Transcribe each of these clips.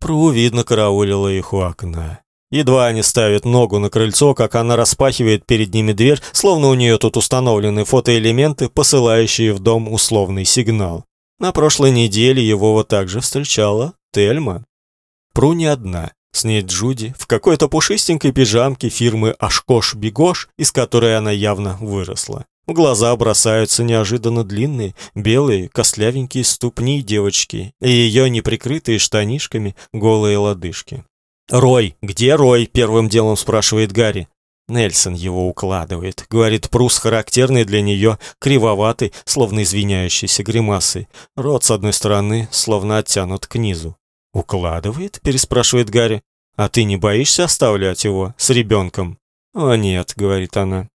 Пру, видно, караулила их у окна. Едва они ставят ногу на крыльцо, как она распахивает перед ними дверь, словно у нее тут установлены фотоэлементы, посылающие в дом условный сигнал. На прошлой неделе его вот так же встречала Тельма. Пру не одна. С ней Джуди в какой-то пушистенькой пижамке фирмы Ашкош-Бигош, из которой она явно выросла. В глаза бросаются неожиданно длинные, белые, костлявенькие ступни девочки и ее неприкрытые штанишками голые лодыжки. «Рой! Где Рой?» – первым делом спрашивает Гарри. Нельсон его укладывает, говорит Прус характерный для нее, кривоватый, словно извиняющийся гримасой. Рот с одной стороны словно оттянут к низу. «Укладывает?» – переспрашивает Гарри. «А ты не боишься оставлять его с ребенком?» «О нет», – говорит она.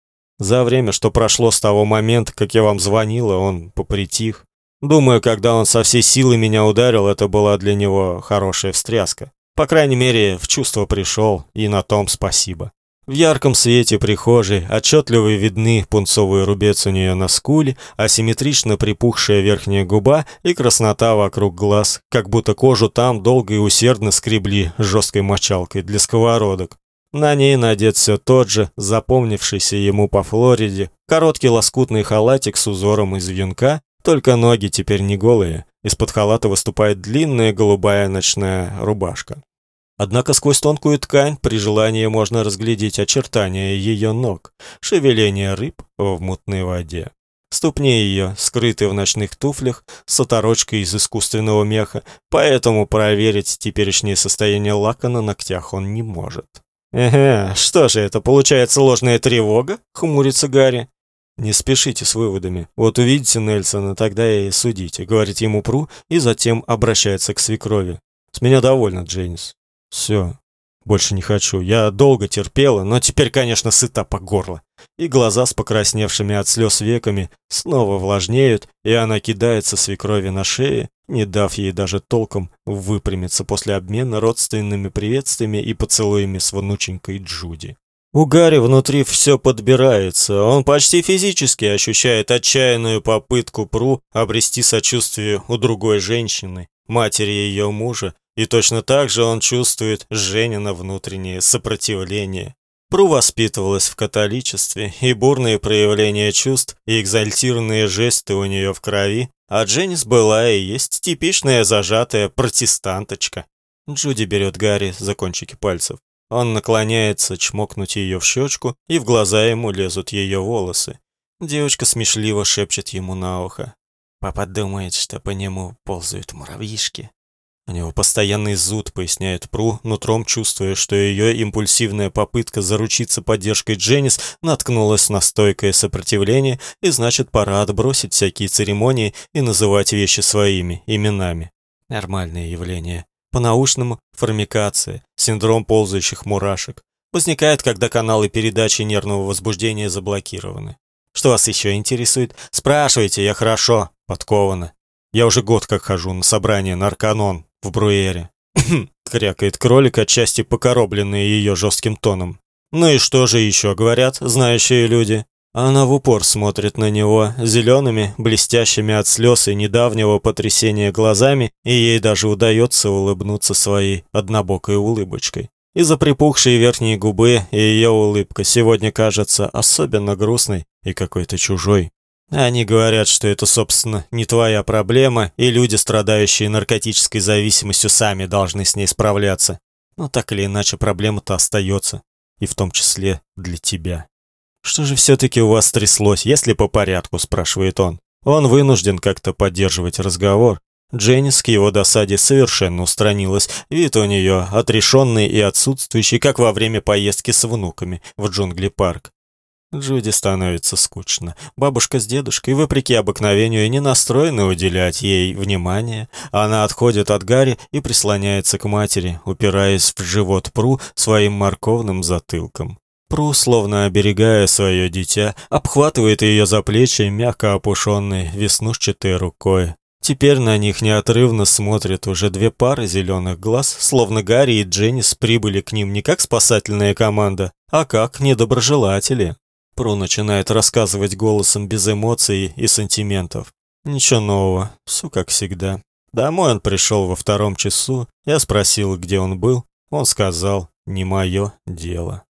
«За время, что прошло с того момента, как я вам звонила, он попритих. Думаю, когда он со всей силы меня ударил, это была для него хорошая встряска. По крайней мере, в чувство пришел, и на том спасибо. В ярком свете прихожей отчетливо видны пунцовый рубец у нее на скуле, асимметрично припухшая верхняя губа и краснота вокруг глаз, как будто кожу там долго и усердно скребли жесткой мочалкой для сковородок. На ней надет все тот же, запомнившийся ему по Флориде, короткий лоскутный халатик с узором из вьюнка, только ноги теперь не голые, из-под халата выступает длинная голубая ночная рубашка. Однако сквозь тонкую ткань при желании можно разглядеть очертания ее ног, шевеление рыб в мутной воде. Ступни ее скрыты в ночных туфлях с оторочкой из искусственного меха, поэтому проверить теперешнее состояние лака на ногтях он не может. «Эге, что же это, получается ложная тревога?» — хмурится Гарри. «Не спешите с выводами. Вот увидите Нельсона, тогда и судите», — говорит ему Пру и затем обращается к свекрови. «С меня довольно, Дженнис. Все, больше не хочу. Я долго терпела, но теперь, конечно, сыта по горло. И глаза с покрасневшими от слез веками снова влажнеют, и она кидается свекрови на шее, не дав ей даже толком выпрямиться после обмена родственными приветствиями и поцелуями с внученькой Джуди. У Гарри внутри все подбирается. Он почти физически ощущает отчаянную попытку Пру обрести сочувствие у другой женщины, матери ее мужа, и точно так же он чувствует Женина внутреннее сопротивление. Пру воспитывалась в католичестве, и бурные проявления чувств и экзальтированные жесты у нее в крови, а Дженнис была и есть типичная зажатая протестанточка. Джуди берет Гарри за кончики пальцев. Он наклоняется чмокнуть ее в щечку, и в глаза ему лезут ее волосы. Девочка смешливо шепчет ему на ухо. Папа думает, что по нему ползают муравьишки. У него постоянный зуд, поясняет Пру, нутром чувствуя, что ее импульсивная попытка заручиться поддержкой Дженнис наткнулась на стойкое сопротивление, и значит, пора отбросить всякие церемонии и называть вещи своими именами. Нормальное явление. По-научному – формикация, синдром ползающих мурашек. Возникает, когда каналы передачи нервного возбуждения заблокированы. Что вас еще интересует? Спрашивайте, я хорошо, подкована. Я уже год как хожу на собрание на Арканон, в Бруере. Крякает кролик, отчасти покоробленный ее жестким тоном. Ну и что же еще говорят знающие люди? Она в упор смотрит на него зелеными, блестящими от слез и недавнего потрясения глазами, и ей даже удается улыбнуться своей однобокой улыбочкой. Из-за припухшей верхней губы ее улыбка сегодня кажется особенно грустной и какой-то чужой. Они говорят, что это, собственно, не твоя проблема, и люди, страдающие наркотической зависимостью, сами должны с ней справляться. Но так или иначе проблема-то остается, и в том числе для тебя. «Что же все-таки у вас тряслось, если по порядку?» – спрашивает он. Он вынужден как-то поддерживать разговор. Дженнис к его досаде совершенно устранилась, вид у нее отрешенный и отсутствующий, как во время поездки с внуками в джунгли-парк. Джуди становится скучно. Бабушка с дедушкой, вопреки обыкновению, не настроены уделять ей внимание. Она отходит от Гарри и прислоняется к матери, упираясь в живот Пру своим морковным затылком. Пру, словно оберегая свое дитя, обхватывает ее за плечи мягко опушенной веснушчатой рукой. Теперь на них неотрывно смотрят уже две пары зеленых глаз, словно Гарри и Дженнис прибыли к ним не как спасательная команда, а как недоброжелатели. Про начинает рассказывать голосом без эмоций и сантиментов. Ничего нового, все как всегда. Домой он пришел во втором часу. Я спросил, где он был. Он сказал, не мое дело.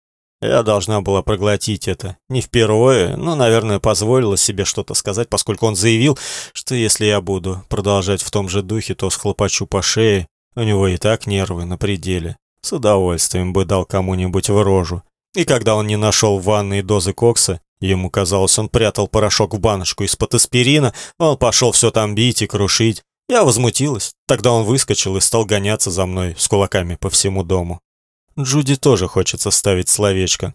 Я должна была проглотить это. Не впервые, но, наверное, позволила себе что-то сказать, поскольку он заявил, что если я буду продолжать в том же духе, то схлопочу по шее. У него и так нервы на пределе. С удовольствием бы дал кому-нибудь в рожу. И когда он не нашел в ванной дозы кокса, ему казалось, он прятал порошок в баночку из-под аспирина, он пошел все там бить и крушить. Я возмутилась. Тогда он выскочил и стал гоняться за мной с кулаками по всему дому. Джуди тоже хочется ставить словечко.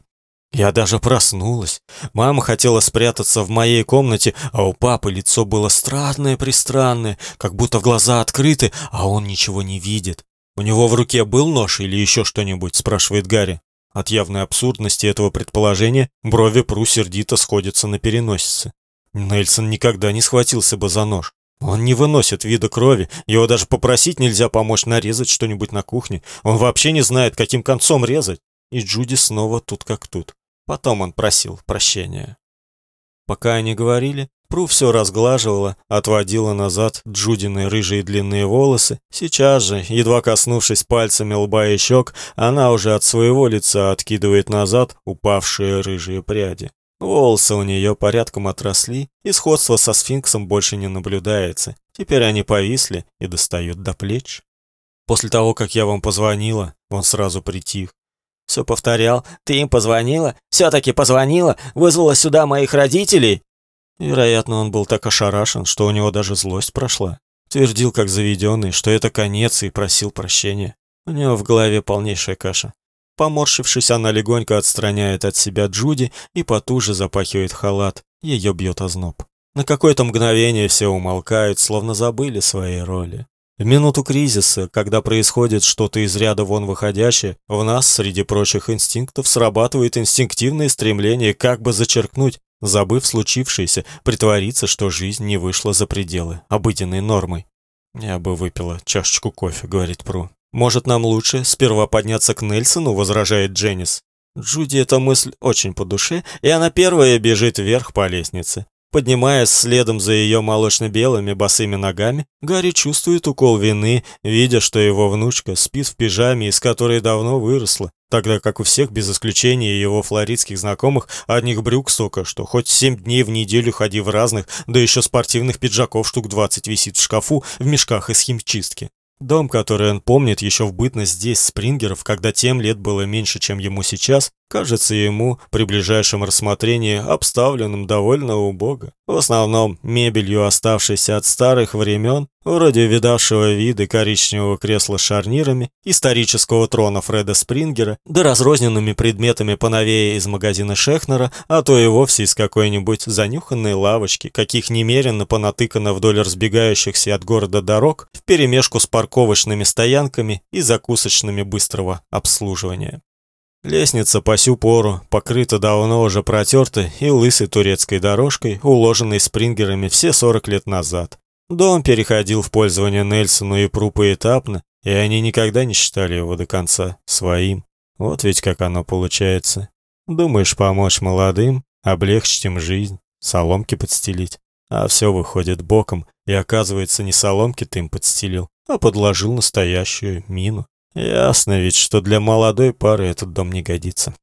Я даже проснулась. Мама хотела спрятаться в моей комнате, а у папы лицо было странное-пристранное, как будто в глаза открыты, а он ничего не видит. «У него в руке был нож или еще что-нибудь?» – спрашивает Гарри. От явной абсурдности этого предположения брови Пру сердито сходятся на переносице. Нельсон никогда не схватился бы за нож. Он не выносит вида крови, его даже попросить нельзя помочь нарезать что-нибудь на кухне. Он вообще не знает, каким концом резать. И Джуди снова тут как тут. Потом он просил прощения. Пока они говорили, Пру все разглаживала, отводила назад Джудины рыжие длинные волосы. Сейчас же, едва коснувшись пальцами лба и щек, она уже от своего лица откидывает назад упавшие рыжие пряди. Волосы у нее порядком отросли, и сходства со сфинксом больше не наблюдается. Теперь они повисли и достают до плеч. После того, как я вам позвонила, он сразу притих. Все повторял. «Ты им позвонила? Все-таки позвонила? Вызвала сюда моих родителей?» Вероятно, он был так ошарашен, что у него даже злость прошла. Твердил, как заведенный, что это конец, и просил прощения. У него в голове полнейшая каша. Поморщившись, она легонько отстраняет от себя Джуди и потуже запахивает халат. Ее бьет озноб. На какое-то мгновение все умолкают, словно забыли свои роли. В минуту кризиса, когда происходит что-то из ряда вон выходящее, в нас, среди прочих инстинктов, срабатывает инстинктивное стремление как бы зачеркнуть, забыв случившееся, притвориться, что жизнь не вышла за пределы обыденной нормой. «Я бы выпила чашечку кофе», — говорит Пру. «Может, нам лучше сперва подняться к Нельсону?» — возражает Дженнис. Джуди эта мысль очень по душе, и она первая бежит вверх по лестнице. Поднимаясь следом за ее молочно-белыми босыми ногами, Гарри чувствует укол вины, видя, что его внучка спит в пижаме, из которой давно выросла, тогда как у всех, без исключения его флоридских знакомых, одних брюк столько, что хоть семь дней в неделю ходи в разных, да еще спортивных пиджаков штук двадцать висит в шкафу в мешках из химчистки. Дом, который он помнит еще в бытность здесь, Спрингеров, когда тем лет было меньше, чем ему сейчас, кажется ему при ближайшем рассмотрении обставленным довольно убого. В основном мебелью, оставшейся от старых времен, вроде видавшего виды коричневого кресла с шарнирами, исторического трона Фреда Спрингера, да разрозненными предметами поновее из магазина Шехнера, а то и вовсе из какой-нибудь занюханной лавочки, каких немерено понатыкано вдоль разбегающихся от города дорог, вперемешку с парковочными стоянками и закусочными быстрого обслуживания. Лестница по сю пору покрыта давно уже протертой и лысой турецкой дорожкой, уложенной спрингерами все 40 лет назад. Дом переходил в пользование Нельсону и Пру поэтапно, и они никогда не считали его до конца своим. Вот ведь как оно получается. Думаешь помочь молодым, облегчить им жизнь, соломки подстелить. А все выходит боком, и оказывается, не соломки ты им подстелил, а подложил настоящую мину. Ясно ведь, что для молодой пары этот дом не годится.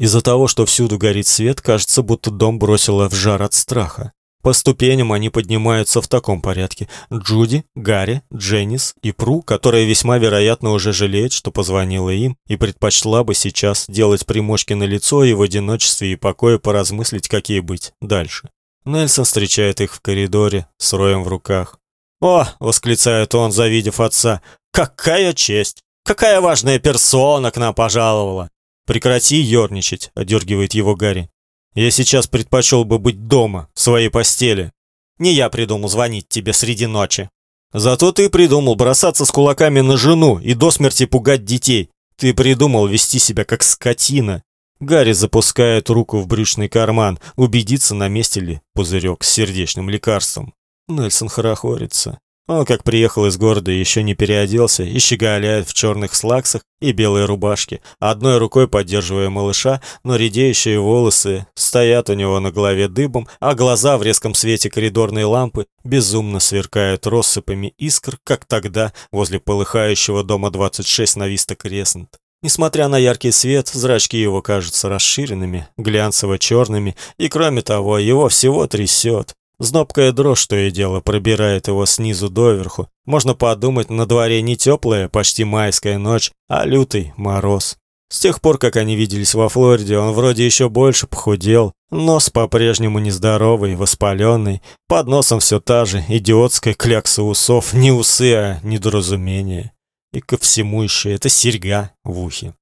Из-за того, что всюду горит свет, кажется, будто дом бросило в жар от страха. По ступеням они поднимаются в таком порядке. Джуди, Гарри, Дженнис и Пру, которая весьма вероятно уже жалеет, что позвонила им и предпочла бы сейчас делать примочки на лицо и в одиночестве и покое поразмыслить, какие быть дальше. Нельсон встречает их в коридоре с роем в руках. «О!» — восклицает он, завидев отца. «Какая честь! Какая важная персона к нам пожаловала!» «Прекрати ерничать», — одергивает его Гарри. «Я сейчас предпочел бы быть дома, в своей постели. Не я придумал звонить тебе среди ночи. Зато ты придумал бросаться с кулаками на жену и до смерти пугать детей. Ты придумал вести себя как скотина». Гарри запускает руку в брючный карман, убедиться, на месте ли пузырек с сердечным лекарством. Нельсон хорохорится. Он, как приехал из города, еще не переоделся и щеголяет в черных слаксах и белой рубашке, одной рукой поддерживая малыша, но редеющие волосы стоят у него на голове дыбом, а глаза в резком свете коридорной лампы безумно сверкают россыпами искр, как тогда возле полыхающего дома 26 на Виста Креснт. Несмотря на яркий свет, зрачки его кажутся расширенными, глянцево-черными, и кроме того, его всего трясет. Знобкая дрожь, что и дело, пробирает его снизу доверху. Можно подумать, на дворе не теплая, почти майская ночь, а лютый мороз. С тех пор, как они виделись во Флориде, он вроде еще больше похудел. Нос по-прежнему нездоровый, воспаленный. Под носом все та же идиотская клякса усов. Не усы, а недоразумение. И ко всему еще это серьга в ухе.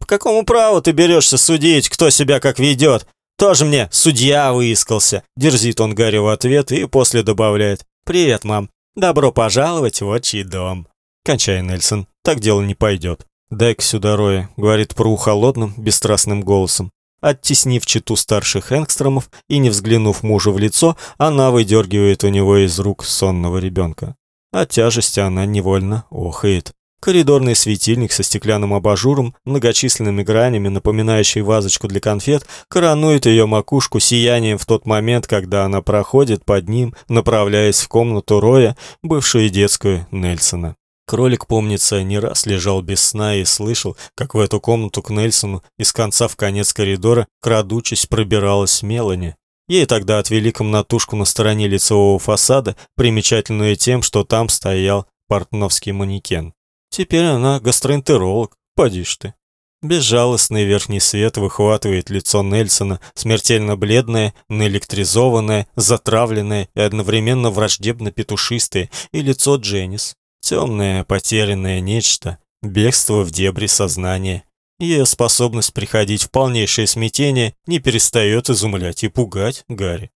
«По какому праву ты берешься судить, кто себя как ведет? Тоже мне судья выискался. Дерзит он Гарри в ответ и после добавляет. Привет, мам. Добро пожаловать в отчий дом. Кончай, Нельсон. Так дело не пойдет. Дай-ка сюда Роя, говорит Пру холодным, бесстрастным голосом. Оттеснив читу старших энгстромов и не взглянув мужу в лицо, она выдергивает у него из рук сонного ребенка. От тяжести она невольно охает. Коридорный светильник со стеклянным абажуром, многочисленными гранями, напоминающий вазочку для конфет, коронует ее макушку сиянием в тот момент, когда она проходит под ним, направляясь в комнату Роя, бывшую детскую Нельсона. Кролик, помнится, не раз лежал без сна и слышал, как в эту комнату к Нельсону из конца в конец коридора, крадучись, пробиралась Мелани. Ей тогда отвели комнатушку на стороне лицевого фасада, примечательную тем, что там стоял портновский манекен. Теперь она гастроэнтеролог, поди ж ты. Безжалостный верхний свет выхватывает лицо Нельсона, смертельно бледное, наэлектризованное, затравленное и одновременно враждебно петушистое, и лицо Дженнис. Темное, потерянное нечто, бегство в дебри сознания. Ее способность приходить в полнейшее смятение не перестает изумлять и пугать Гарри.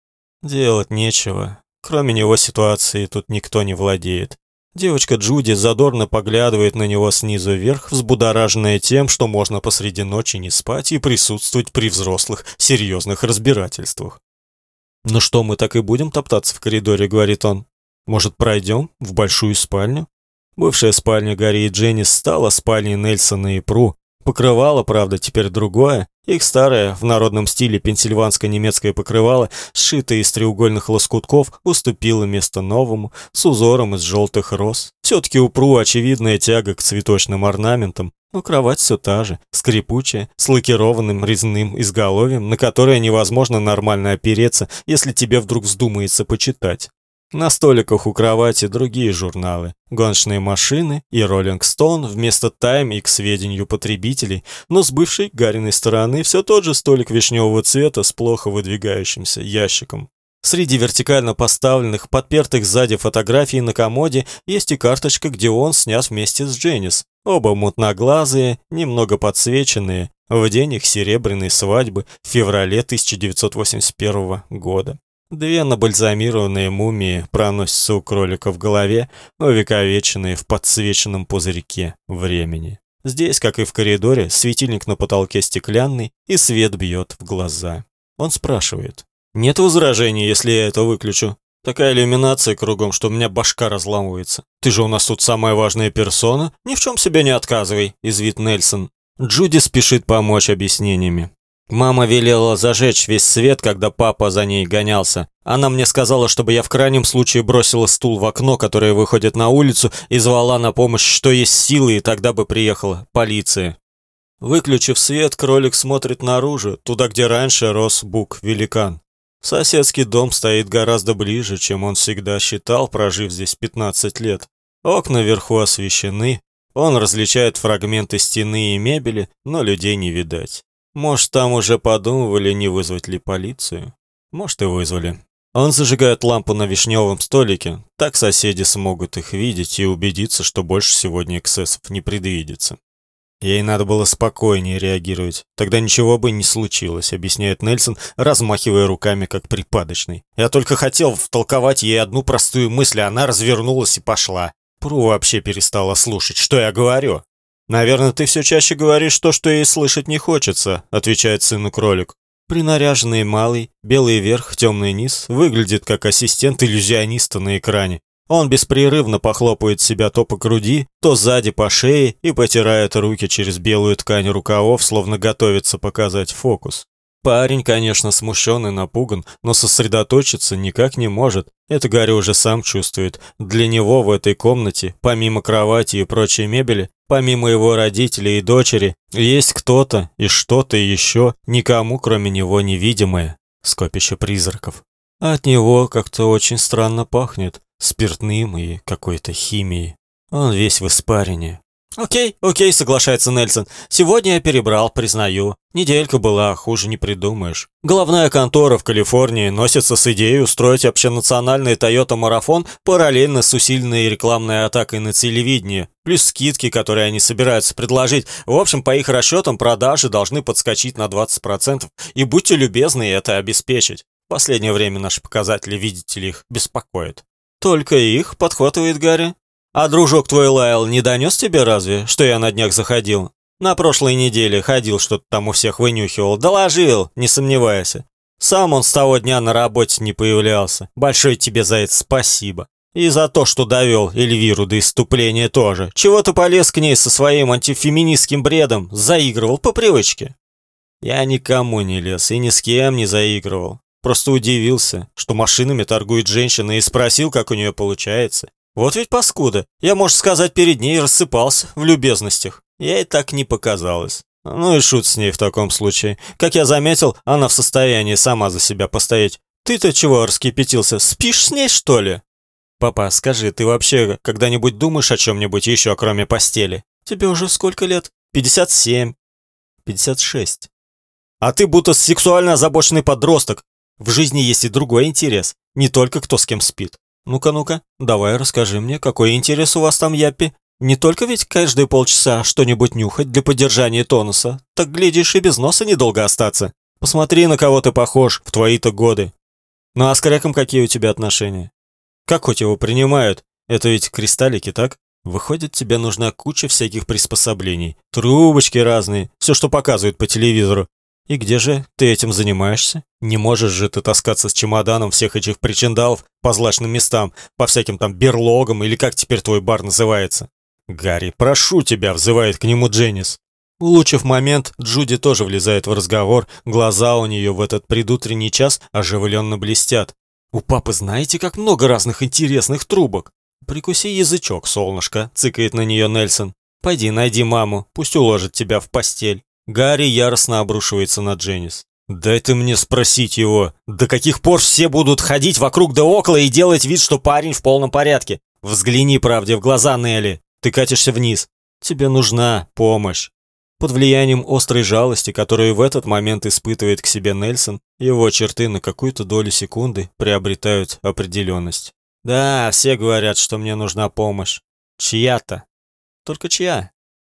Делать нечего. Кроме него ситуации тут никто не владеет. Девочка Джуди задорно поглядывает на него снизу вверх, взбудораженная тем, что можно посреди ночи не спать и присутствовать при взрослых серьезных разбирательствах. «Ну что, мы так и будем топтаться в коридоре?» — говорит он. «Может, пройдем в большую спальню?» Бывшая спальня Гарри и Дженнис стала спальней Нельсона и Пру, Покрывало, правда, теперь другое. Их старое, в народном стиле пенсильванско-немецкое покрывало, сшитое из треугольных лоскутков, уступило место новому, с узором из желтых роз. Все-таки у Пру очевидная тяга к цветочным орнаментам, но кровать все та же, скрипучая, с лакированным резным изголовьем, на которое невозможно нормально опереться, если тебе вдруг вздумается почитать. На столиках у кровати другие журналы, гоночные машины и Роллинг Стоун вместо Тайм и к сведению потребителей, но с бывшей Гариной стороны все тот же столик вишневого цвета с плохо выдвигающимся ящиком. Среди вертикально поставленных, подпертых сзади фотографий на комоде есть и карточка, где он снят вместе с Дженнис. Оба мутноглазые, немного подсвеченные, в день их серебряной свадьбы в феврале 1981 года. Две набальзамированные мумии проносятся у кролика в голове, увековеченные в подсвеченном пузырьке времени. Здесь, как и в коридоре, светильник на потолке стеклянный, и свет бьет в глаза. Он спрашивает. «Нет возражений, если я это выключу? Такая иллюминация кругом, что у меня башка разламывается. Ты же у нас тут самая важная персона. Ни в чем себе не отказывай», — извит Нельсон. Джуди спешит помочь объяснениями. Мама велела зажечь весь свет, когда папа за ней гонялся. Она мне сказала, чтобы я в крайнем случае бросила стул в окно, которое выходит на улицу, и звала на помощь, что есть силы, и тогда бы приехала полиция. Выключив свет, кролик смотрит наружу, туда, где раньше рос бук-великан. Соседский дом стоит гораздо ближе, чем он всегда считал, прожив здесь 15 лет. Окна вверху освещены, он различает фрагменты стены и мебели, но людей не видать. Может, там уже подумывали, не вызвать ли полицию? Может, и вызвали. Он зажигает лампу на вишневом столике, так соседи смогут их видеть и убедиться, что больше сегодня эксцессов не предвидится. Ей надо было спокойнее реагировать. Тогда ничего бы не случилось, объясняет Нельсон, размахивая руками как припадочный. Я только хотел втолковать ей одну простую мысль, а она развернулась и пошла. Пру вообще перестала слушать, что я говорю. «Наверное, ты все чаще говоришь то, что ей слышать не хочется», — отвечает сыну кролик. Принаряженный малый, белый верх, темный низ, выглядит как ассистент иллюзиониста на экране. Он беспрерывно похлопывает себя то по груди, то сзади по шее и потирает руки через белую ткань рукавов, словно готовится показать фокус. Парень, конечно, смущен и напуган, но сосредоточиться никак не может. Это Гарри уже сам чувствует. Для него в этой комнате, помимо кровати и прочей мебели, помимо его родителей и дочери, есть кто-то и что-то еще, никому кроме него невидимое. Скопище призраков. От него как-то очень странно пахнет, спиртным и какой-то химией. Он весь в испарине, «Окей, окей», — соглашается Нельсон. «Сегодня я перебрал, признаю. Неделька была, хуже не придумаешь. Головная контора в Калифорнии носится с идеей устроить общенациональный Toyota-марафон параллельно с усиленной рекламной атакой на телевидении, плюс скидки, которые они собираются предложить. В общем, по их расчетам, продажи должны подскочить на 20%, и будьте любезны это обеспечить. В последнее время наши показатели, видите ли, их беспокоят». «Только их?» — подхватывает Гарри. А дружок твой Лайл не донес тебе разве, что я на днях заходил? На прошлой неделе ходил, что-то там у всех вынюхивал. Доложил, не сомневайся. Сам он с того дня на работе не появлялся. Большое тебе за это спасибо. И за то, что довел Эльвиру до иступления тоже. Чего ты полез к ней со своим антифеминистским бредом? Заигрывал по привычке. Я никому не лез и ни с кем не заигрывал. Просто удивился, что машинами торгует женщина и спросил, как у нее получается. Вот ведь паскуда. Я, можно сказать, перед ней рассыпался в любезностях. Ей так не показалось. Ну и шут с ней в таком случае. Как я заметил, она в состоянии сама за себя постоять. Ты-то чего раскипятился? Спишь с ней, что ли? Папа, скажи, ты вообще когда-нибудь думаешь о чем-нибудь еще, кроме постели? Тебе уже сколько лет? 57. 56. А ты будто сексуально озабоченный подросток. В жизни есть и другой интерес, не только кто с кем спит. «Ну-ка, ну-ка, давай расскажи мне, какой интерес у вас там, Яппи? Не только ведь каждые полчаса что-нибудь нюхать для поддержания тонуса. Так, глядишь, и без носа недолго остаться. Посмотри, на кого ты похож в твои-то годы. Ну а с Кряком какие у тебя отношения? Как хоть его принимают? Это ведь кристаллики, так? Выходит, тебе нужна куча всяких приспособлений. Трубочки разные, все, что показывают по телевизору. «И где же ты этим занимаешься? Не можешь же ты таскаться с чемоданом всех этих причиндалов по злачным местам, по всяким там берлогам или как теперь твой бар называется?» «Гарри, прошу тебя!» — взывает к нему Дженнис. Улучив момент, Джуди тоже влезает в разговор, глаза у нее в этот предутренний час оживленно блестят. «У папы знаете, как много разных интересных трубок?» «Прикуси язычок, солнышко», — цыкает на нее Нельсон. «Пойди найди маму, пусть уложит тебя в постель». Гарри яростно обрушивается на Дженнис. «Дай ты мне спросить его, до каких пор все будут ходить вокруг да около и делать вид, что парень в полном порядке? Взгляни правде в глаза, Нелли. Ты катишься вниз. Тебе нужна помощь». Под влиянием острой жалости, которую в этот момент испытывает к себе Нельсон, его черты на какую-то долю секунды приобретают определенность. «Да, все говорят, что мне нужна помощь. Чья-то. Только чья?»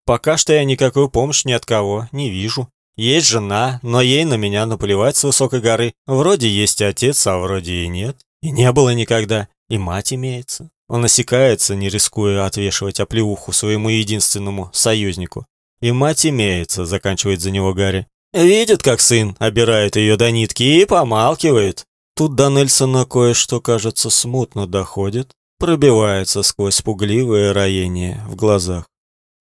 Пока что я никакой помощи ни от кого не вижу. Есть жена, но ей на меня наплевать с высокой горы. Вроде есть отец, а вроде и нет. И не было никогда. И мать имеется. Он осекается, не рискуя отвешивать оплеуху своему единственному союзнику. И мать имеется, заканчивает за него Гарри. Видит, как сын обирает ее до нитки и помалкивает. Тут до Нельсона кое-что, кажется, смутно доходит, пробивается сквозь пугливое роение в глазах.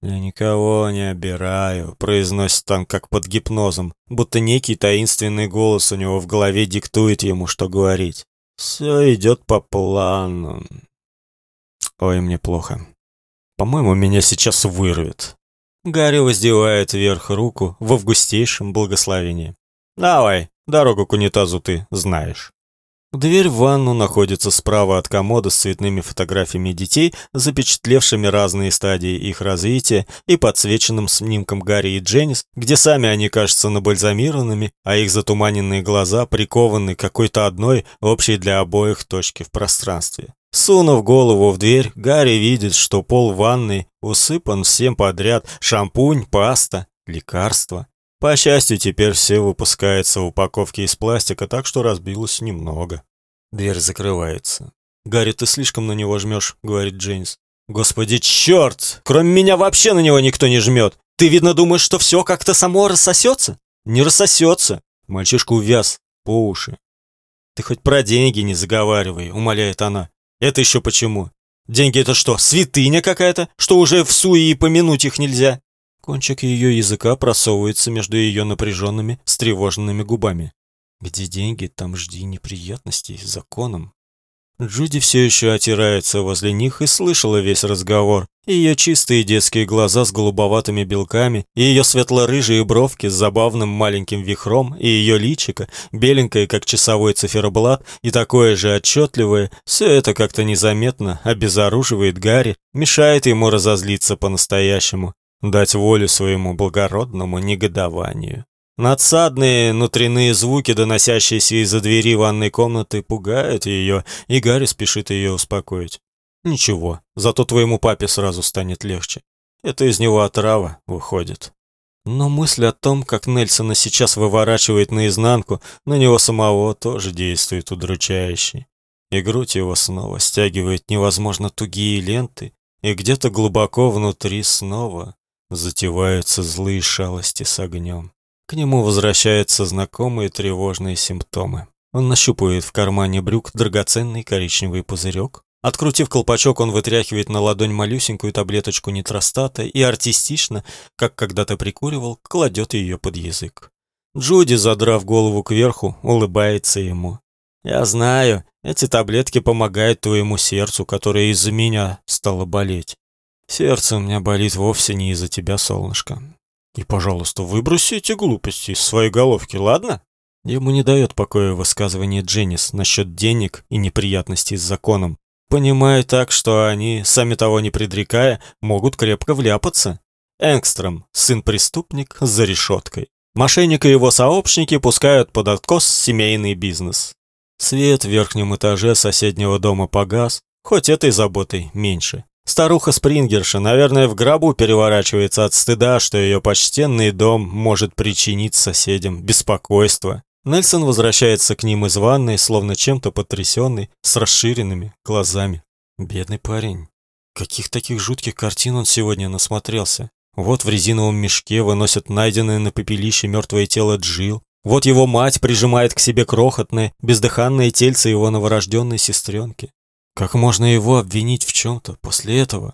«Я никого не обираю», — произносит он как под гипнозом, будто некий таинственный голос у него в голове диктует ему, что говорить. «Все идет по плану». Ой, мне плохо. По-моему, меня сейчас вырвет. Гарри воздевает вверх руку в августейшем благословении. «Давай, дорогу к унитазу ты знаешь». Дверь в ванну находится справа от комода с цветными фотографиями детей, запечатлевшими разные стадии их развития и подсвеченным снимком Гарри и Дженнис, где сами они кажутся набальзамированными, а их затуманенные глаза прикованы к какой-то одной, общей для обоих точке в пространстве. Сунув голову в дверь, Гарри видит, что пол ванной усыпан всем подряд шампунь, паста, лекарства. По счастью, теперь все выпускается в упаковке из пластика, так что разбилось немного. Дверь закрывается. «Гарри, ты слишком на него жмешь», — говорит Джейнс. «Господи, черт! Кроме меня вообще на него никто не жмет! Ты, видно, думаешь, что все как-то само рассосется? Не рассосется!» Мальчишка увяз по уши. «Ты хоть про деньги не заговаривай», — умоляет она. «Это еще почему? Деньги это что, святыня какая-то, что уже в суе и помянуть их нельзя? Кончик ее языка просовывается между ее напряженными, встревоженными губами. Где деньги, там жди неприятностей с законом. Джуди все еще отирается возле них и слышала весь разговор. Ее чистые детские глаза с голубоватыми белками, и ее светло-рыжие бровки с забавным маленьким вихром, и ее личико, беленькое, как часовой циферблат, и такое же отчетливое, все это как-то незаметно обезоруживает Гарри, мешает ему разозлиться по-настоящему, дать волю своему благородному негодованию. Надсадные внутренние звуки, доносящиеся из-за двери ванной комнаты, пугают ее, и Гарри спешит ее успокоить. Ничего, зато твоему папе сразу станет легче. Это из него отрава выходит. Но мысль о том, как Нельсона сейчас выворачивает наизнанку, на него самого тоже действует удручающе. И грудь его снова стягивает невозможно тугие ленты, и где-то глубоко внутри снова затеваются злые шалости с огнем. К нему возвращаются знакомые тревожные симптомы. Он нащупывает в кармане брюк драгоценный коричневый пузырек. Открутив колпачок, он вытряхивает на ладонь малюсенькую таблеточку нитростата и артистично, как когда-то прикуривал, кладет ее под язык. Джуди, задрав голову кверху, улыбается ему. «Я знаю, эти таблетки помогают твоему сердцу, которое из-за меня стало болеть. Сердце у меня болит вовсе не из-за тебя, солнышко. И, пожалуйста, выброси эти глупости из своей головки, ладно? Ему не дает покоя высказывание Дженнис насчет денег и неприятностей с законом, понимая так, что они, сами того не предрекая, могут крепко вляпаться. Энгстром, сын-преступник за решеткой. Мошенник и его сообщники пускают под откос семейный бизнес. Свет в верхнем этаже соседнего дома погас, хоть этой заботой меньше. Старуха Спрингерша, наверное, в гробу переворачивается от стыда, что ее почтенный дом может причинить соседям беспокойство. Нельсон возвращается к ним из ванной, словно чем-то потрясенный, с расширенными глазами. Бедный парень. Каких таких жутких картин он сегодня насмотрелся. Вот в резиновом мешке выносят найденное на пепелище мертвое тело Джил. Вот его мать прижимает к себе крохотное, бездыханное тельце его новорожденной сестренки. Как можно его обвинить в чем-то после этого?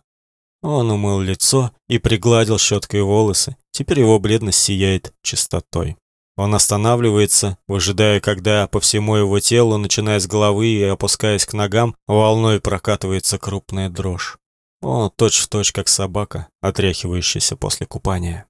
Он умыл лицо и пригладил щеткой волосы. Теперь его бледность сияет чистотой. Он останавливается, выжидая, когда по всему его телу, начиная с головы и опускаясь к ногам, волной прокатывается крупная дрожь. Он точь-в-точь, точь, как собака, отряхивающаяся после купания.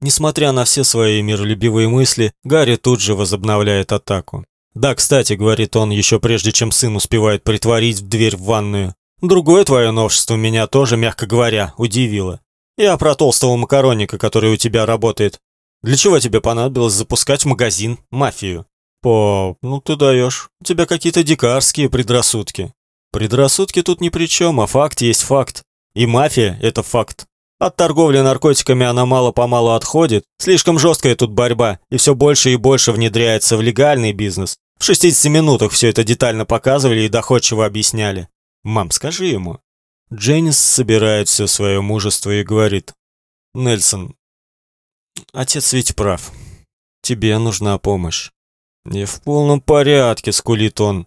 Несмотря на все свои миролюбивые мысли, Гарри тут же возобновляет атаку. «Да, кстати», — говорит он, еще прежде чем сын успевает притворить дверь в ванную. «Другое твое новшество меня тоже, мягко говоря, удивило. Я про толстого макароника, который у тебя работает. Для чего тебе понадобилось запускать в магазин мафию?» «Пап, ну ты даешь. У тебя какие-то дикарские предрассудки». «Предрассудки тут ни при чем, а факт есть факт. И мафия — это факт. От торговли наркотиками она мало-помалу отходит. Слишком жесткая тут борьба, и все больше и больше внедряется в легальный бизнес. В 60 минутах все это детально показывали и доходчиво объясняли. «Мам, скажи ему». Дженнис собирает все свое мужество и говорит. «Нельсон, отец ведь прав. Тебе нужна помощь». «Я в полном порядке», — скулит он.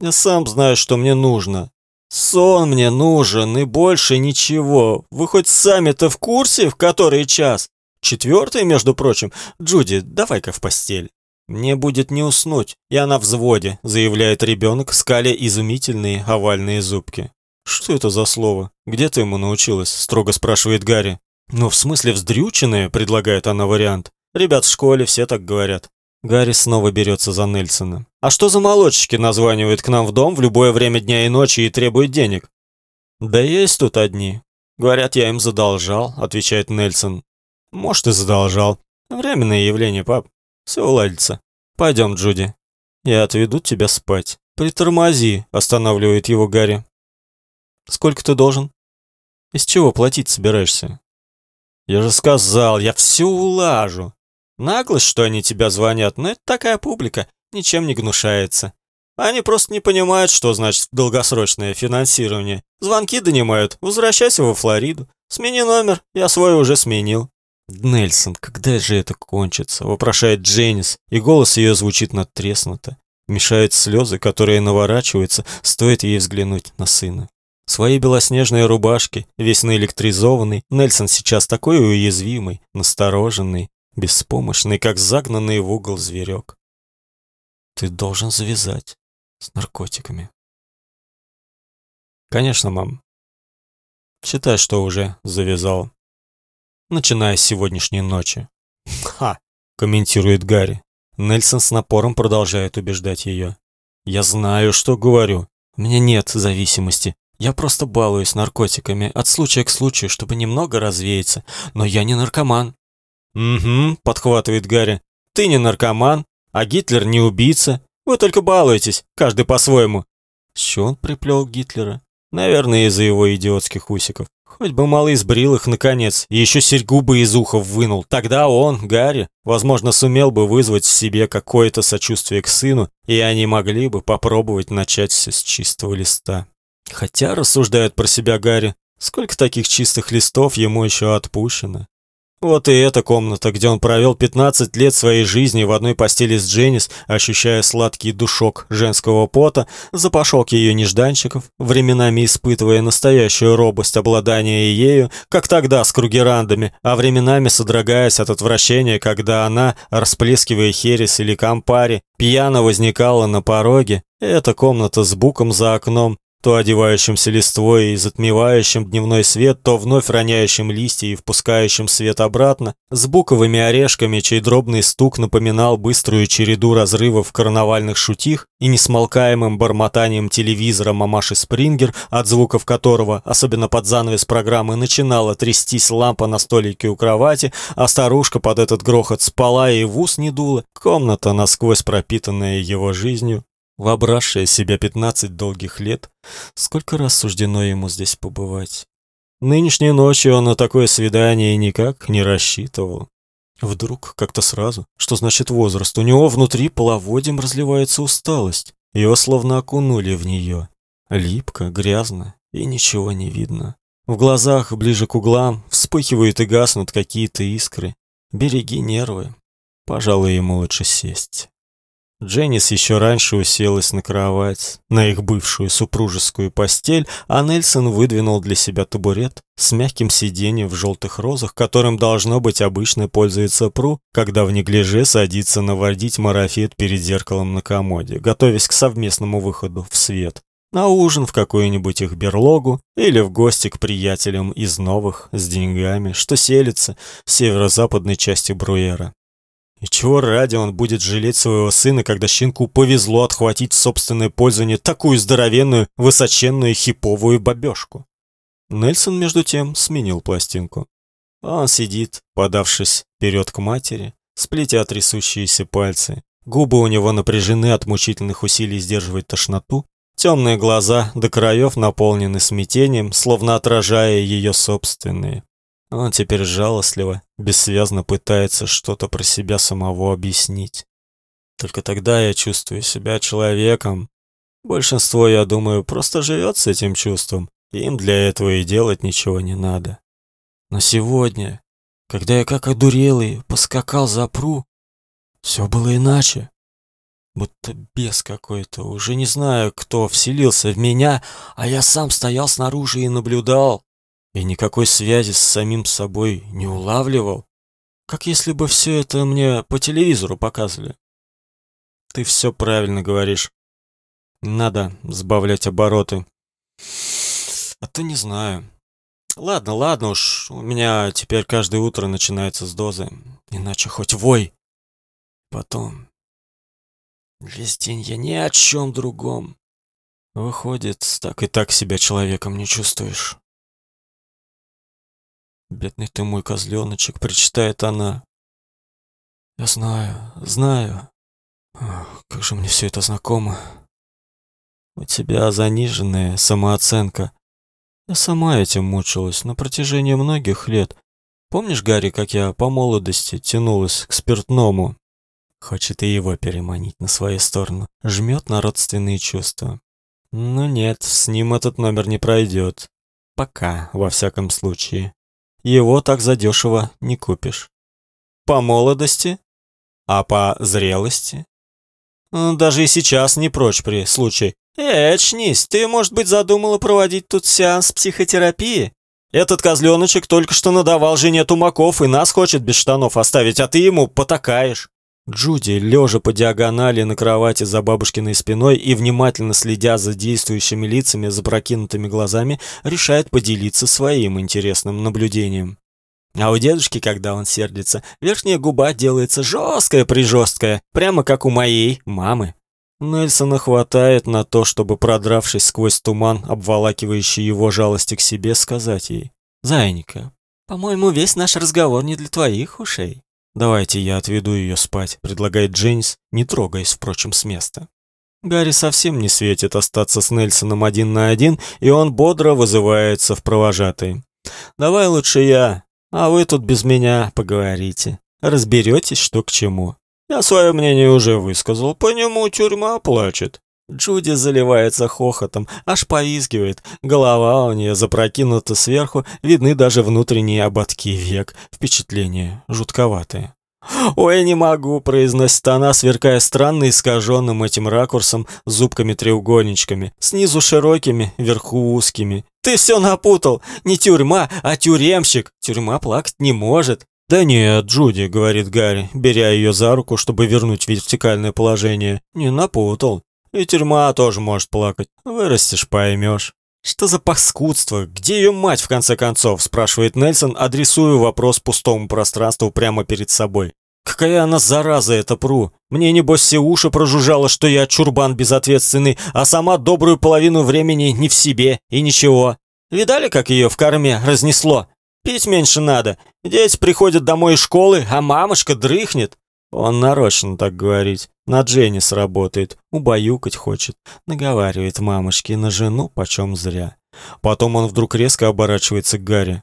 «Я сам знаю, что мне нужно. Сон мне нужен и больше ничего. Вы хоть сами-то в курсе, в который час? Четвертый, между прочим. Джуди, давай-ка в постель». «Мне будет не уснуть, я на взводе», — заявляет ребенок, скаля изумительные овальные зубки. «Что это за слово? Где ты ему научилась?» — строго спрашивает Гарри. «Ну, в смысле вздрюченные?» — предлагает она вариант. «Ребят в школе все так говорят». Гарри снова берется за Нельсона. «А что за молодчики названивают к нам в дом в любое время дня и ночи и требуют денег?» «Да есть тут одни. Говорят, я им задолжал», — отвечает Нельсон. «Может, и задолжал. Временное явление, пап. Все уладится. Пойдем, Джуди. Я отведу тебя спать. Притормози, останавливает его Гарри. Сколько ты должен? Из чего платить собираешься? Я же сказал, я все улажу. Наглость, что они тебя звонят, но это такая публика, ничем не гнушается. Они просто не понимают, что значит долгосрочное финансирование. Звонки донимают, возвращайся во Флориду. Смени номер, я свой уже сменил. «Нельсон, когда же это кончится?» – вопрошает Дженнис, и голос ее звучит надтреснуто. Мешают слезы, которые наворачиваются, стоит ей взглянуть на сына. Свои белоснежные рубашки, весь наэлектризованный, Нельсон сейчас такой уязвимый, настороженный, беспомощный, как загнанный в угол зверек. Ты должен завязать с наркотиками. Конечно, мам. Считай, что уже завязал. Начиная с сегодняшней ночи. Ха, комментирует Гарри. Нельсон с напором продолжает убеждать ее. Я знаю, что говорю. У меня нет зависимости. Я просто балуюсь наркотиками от случая к случаю, чтобы немного развеяться, но я не наркоман. Угу, подхватывает Гарри. Ты не наркоман, а Гитлер не убийца. Вы только балуетесь, каждый по-своему. С чего он приплел Гитлера? Наверное, из-за его идиотских усиков. Хоть бы малый сбрил их наконец, и еще серьгу бы из ухов вынул. Тогда он, Гарри, возможно, сумел бы вызвать в себе какое-то сочувствие к сыну, и они могли бы попробовать начать все с чистого листа. Хотя, рассуждает про себя Гарри, сколько таких чистых листов ему еще отпущено. Вот и эта комната, где он провел 15 лет своей жизни в одной постели с Дженнис, ощущая сладкий душок женского пота, запашок ее нежданчиков, временами испытывая настоящую робость обладания ею, как тогда с кругерандами, а временами содрогаясь от отвращения, когда она, расплескивая херес или кампари, пьяно возникала на пороге. Эта комната с буком за окном, то одевающимся листвой и затмевающим дневной свет, то вновь роняющим листья и впускающим свет обратно, с буковыми орешками, чей дробный стук напоминал быструю череду разрывов карнавальных шутих и несмолкаемым бормотанием телевизора мамаши Спрингер, от звуков которого, особенно под занавес программы, начинала трястись лампа на столике у кровати, а старушка под этот грохот спала и в ус не дула, комната, насквозь пропитанная его жизнью, вобравшая себя пятнадцать долгих лет, сколько раз суждено ему здесь побывать. Нынешней ночью он на такое свидание никак не рассчитывал. Вдруг, как-то сразу, что значит возраст, у него внутри половодьем разливается усталость. Его словно окунули в нее. Липко, грязно и ничего не видно. В глазах, ближе к углам, вспыхивают и гаснут какие-то искры. Береги нервы. Пожалуй, ему лучше сесть. Дженнис еще раньше уселась на кровать, на их бывшую супружескую постель, а Нельсон выдвинул для себя табурет с мягким сиденьем в желтых розах, которым должно быть обычно пользуется Пру, когда в неглиже садится наводить марафет перед зеркалом на комоде, готовясь к совместному выходу в свет. На ужин в какую-нибудь их берлогу или в гости к приятелям из новых с деньгами, что селится в северо-западной части Бруера. И чего ради он будет жалеть своего сына, когда щенку повезло отхватить в собственное пользование такую здоровенную, высоченную хиповую бабёшку? Нельсон, между тем, сменил пластинку. Он сидит, подавшись вперед к матери, сплетя трясущиеся пальцы. Губы у него напряжены от мучительных усилий сдерживать тошноту. Темные глаза до краев наполнены смятением, словно отражая ее собственные. Он теперь жалостливо, бессвязно пытается что-то про себя самого объяснить. Только тогда я чувствую себя человеком. Большинство, я думаю, просто живет с этим чувством. Им для этого и делать ничего не надо. Но сегодня, когда я как одурелый поскакал за пру, все было иначе. Будто бес какой-то, уже не знаю, кто вселился в меня, а я сам стоял снаружи и наблюдал и никакой связи с самим собой не улавливал, как если бы все это мне по телевизору показывали. Ты все правильно говоришь. Надо сбавлять обороты. А то не знаю. Ладно, ладно уж, у меня теперь каждое утро начинается с дозы, иначе хоть вой. Потом весь день я ни о чем другом. Выходит, так и так себя человеком не чувствуешь. Бедный ты мой козленочек, причитает она. Я знаю, знаю. Ох, как же мне все это знакомо. У тебя заниженная самооценка. Я сама этим мучилась на протяжении многих лет. Помнишь, Гарри, как я по молодости тянулась к спиртному? Хочет и его переманить на свою сторону. Жмет на родственные чувства. Но нет, с ним этот номер не пройдет. Пока, во всяком случае. Его так задешево не купишь. По молодости? А по зрелости? Даже и сейчас не прочь при случае Эй, очнись, ты, может быть, задумала проводить тут сеанс психотерапии? Этот козленочек только что надавал жене тумаков и нас хочет без штанов оставить, а ты ему потакаешь. Джуди, лежа по диагонали на кровати за бабушкиной спиной и внимательно следя за действующими лицами за прокинутыми глазами, решает поделиться своим интересным наблюдением. А у дедушки, когда он сердится, верхняя губа делается жесткая-прижесткая, прямо как у моей мамы. Нельсона хватает на то, чтобы, продравшись сквозь туман, обволакивающий его жалости к себе, сказать ей. «Зайника, по-моему, весь наш разговор не для твоих ушей». «Давайте я отведу ее спать», — предлагает Джейнс, не трогаясь, впрочем, с места. Гарри совсем не светит остаться с Нельсоном один на один, и он бодро вызывается в провожатые. «Давай лучше я, а вы тут без меня поговорите. Разберетесь, что к чему. Я свое мнение уже высказал, по нему тюрьма плачет». Джуди заливается хохотом, аж повизгивает. Голова у нее запрокинута сверху, видны даже внутренние ободки век. Впечатление жутковатое. «Ой, не могу», — произносит она, сверкая странно искаженным этим ракурсом зубками-треугольничками, снизу широкими, вверху узкими. «Ты все напутал! Не тюрьма, а тюремщик! Тюрьма плакать не может!» «Да нет, Джуди», — говорит Гарри, беря ее за руку, чтобы вернуть вертикальное положение. «Не напутал. И тюрьма тоже может плакать. Вырастешь, поймешь. Что за паскудство? Где ее мать, в конце концов? Спрашивает Нельсон, адресуя вопрос пустому пространству прямо перед собой. Какая она зараза, эта пру. Мне, небось, все уши прожужжало, что я чурбан безответственный, а сама добрую половину времени не в себе и ничего. Видали, как ее в корме разнесло? Пить меньше надо. Дети приходят домой из школы, а мамушка дрыхнет. Он нарочно так говорит. На Дженни сработает. Убаюкать хочет. Наговаривает мамочке на жену почем зря. Потом он вдруг резко оборачивается к Гарри.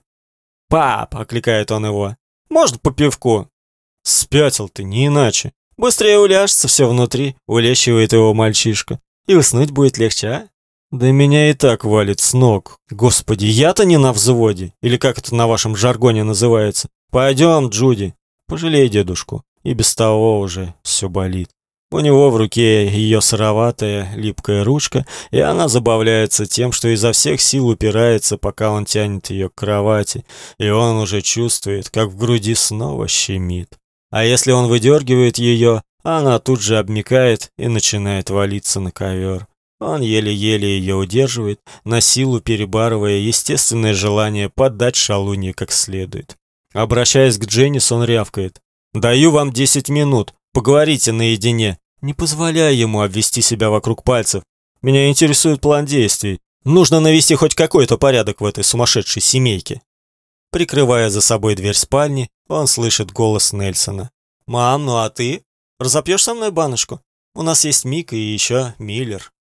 «Пап!» — окликает он его. «Может, по пивку?» «Спятил ты, не иначе. Быстрее уляжется все внутри», — улещивает его мальчишка. «И уснуть будет легче, а?» «Да меня и так валит с ног. Господи, я-то не на взводе. Или как это на вашем жаргоне называется. Пойдем, Джуди. Пожалей дедушку и без того уже все болит. У него в руке ее сыроватая, липкая ручка, и она забавляется тем, что изо всех сил упирается, пока он тянет ее к кровати, и он уже чувствует, как в груди снова щемит. А если он выдергивает ее, она тут же обмикает и начинает валиться на ковер. Он еле-еле ее удерживает, на силу перебарывая естественное желание подать шалунье как следует. Обращаясь к Дженнис, он рявкает. Даю вам 10 минут. Поговорите наедине. Не позволяй ему обвести себя вокруг пальцев. Меня интересует план действий. Нужно навести хоть какой-то порядок в этой сумасшедшей семейке. Прикрывая за собой дверь спальни, он слышит голос Нельсона. «Мам, ну а ты? Разопьешь со мной баночку? У нас есть Мик и еще Миллер».